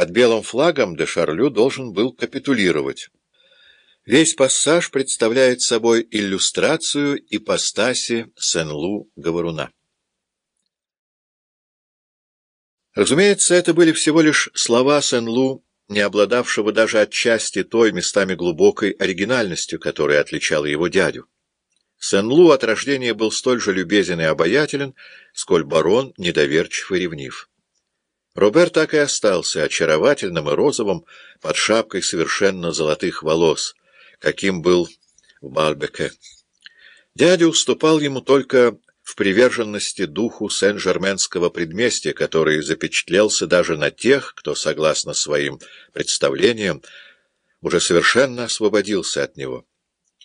Под белым флагом де Шарлю должен был капитулировать. Весь пассаж представляет собой иллюстрацию ипостаси Сен-Лу-Говоруна. Разумеется, это были всего лишь слова Сен-Лу, не обладавшего даже отчасти той местами глубокой оригинальностью, которая отличала его дядю. Сен-Лу от рождения был столь же любезен и обаятелен, сколь барон недоверчив и ревнив. Роберт так и остался очаровательным и розовым под шапкой совершенно золотых волос, каким был в Бальбеке. Дядя уступал ему только в приверженности духу Сен-Жерменского предместья, который запечатлелся даже на тех, кто, согласно своим представлениям, уже совершенно освободился от него.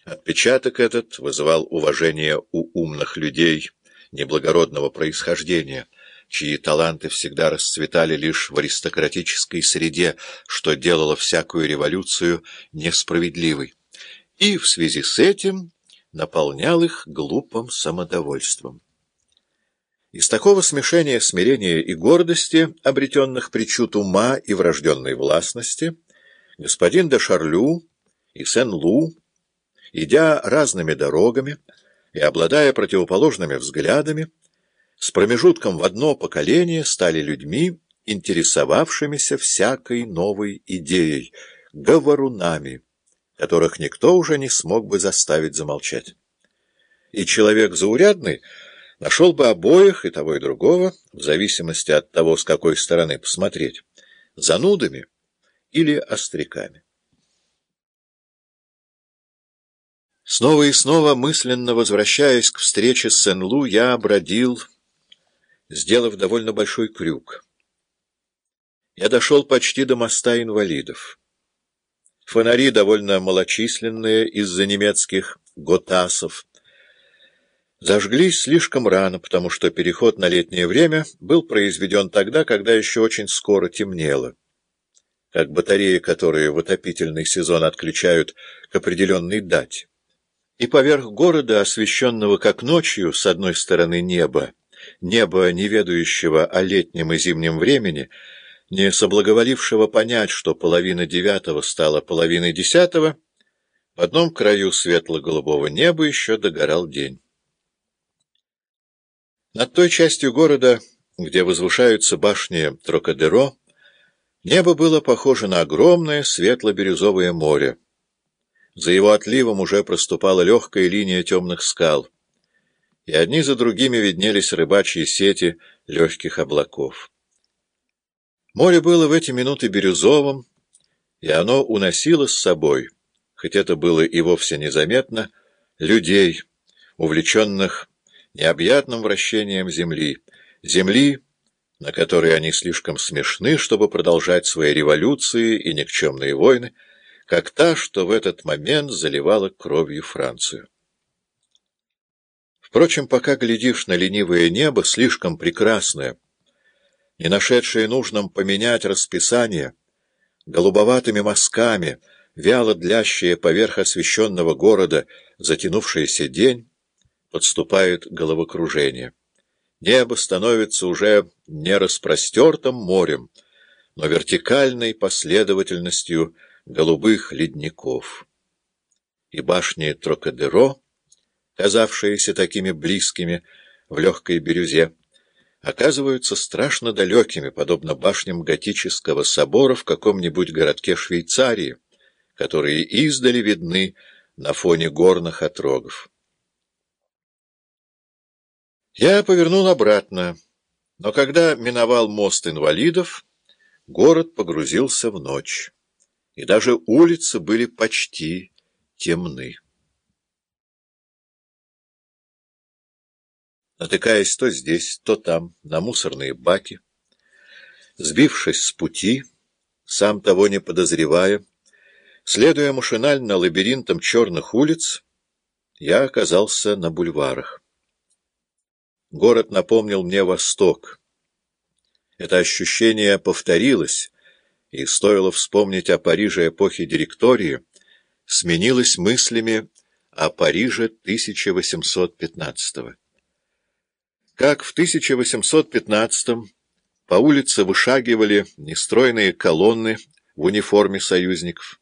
Отпечаток этот вызывал уважение у умных людей неблагородного происхождения, чьи таланты всегда расцветали лишь в аристократической среде, что делало всякую революцию несправедливой. И в связи с этим наполнял их глупым самодовольством. Из такого смешения смирения и гордости, обретенных причуд ума и врожденной властности, господин де Шарлю и Сен-Лу, идя разными дорогами и обладая противоположными взглядами, с промежутком в одно поколение стали людьми, интересовавшимися всякой новой идеей, говорунами, которых никто уже не смог бы заставить замолчать. И человек заурядный нашел бы обоих, и того, и другого, в зависимости от того, с какой стороны посмотреть, занудами или остряками. Снова и снова, мысленно возвращаясь к встрече с Сен-Лу, я бродил, сделав довольно большой крюк. Я дошел почти до моста инвалидов. Фонари, довольно малочисленные из-за немецких готасов, зажглись слишком рано, потому что переход на летнее время был произведен тогда, когда еще очень скоро темнело. Как батареи, которые в отопительный сезон отключают к определенной дате. И поверх города, освещенного как ночью, с одной стороны неба, небо, не ведающего о летнем и зимнем времени, не соблаговолившего понять, что половина девятого стала половиной десятого, в одном краю светло-голубого неба еще догорал день. Над той частью города, где возвышаются башни Трокадеро, небо было похоже на огромное светло-бирюзовое море. За его отливом уже проступала легкая линия темных скал, и одни за другими виднелись рыбачьи сети легких облаков. Море было в эти минуты бирюзовым, и оно уносило с собой, хоть это было и вовсе незаметно, людей, увлеченных необъятным вращением Земли, Земли, на которой они слишком смешны, чтобы продолжать свои революции и никчемные войны, как та, что в этот момент заливала кровью Францию. Впрочем, пока глядишь на ленивое небо, слишком прекрасное, не нашедшее нужным поменять расписание, голубоватыми мазками, вяло длящее поверх освещенного города затянувшийся день, подступает головокружение. Небо становится уже не распростертым морем, но вертикальной последовательностью голубых ледников. И башни Трокадеро, казавшиеся такими близкими в легкой бирюзе, оказываются страшно далекими, подобно башням готического собора в каком-нибудь городке Швейцарии, которые издали видны на фоне горных отрогов. Я повернул обратно, но когда миновал мост инвалидов, город погрузился в ночь, и даже улицы были почти темны. Натыкаясь то здесь, то там, на мусорные баки, сбившись с пути, сам того не подозревая, следуя машинально лабиринтам черных улиц, я оказался на бульварах. Город напомнил мне Восток. Это ощущение повторилось, и стоило вспомнить о Париже эпохи директории, сменилось мыслями о Париже 1815 -го. Как в 1815 По улице вышагивали нестройные колонны в униформе союзников.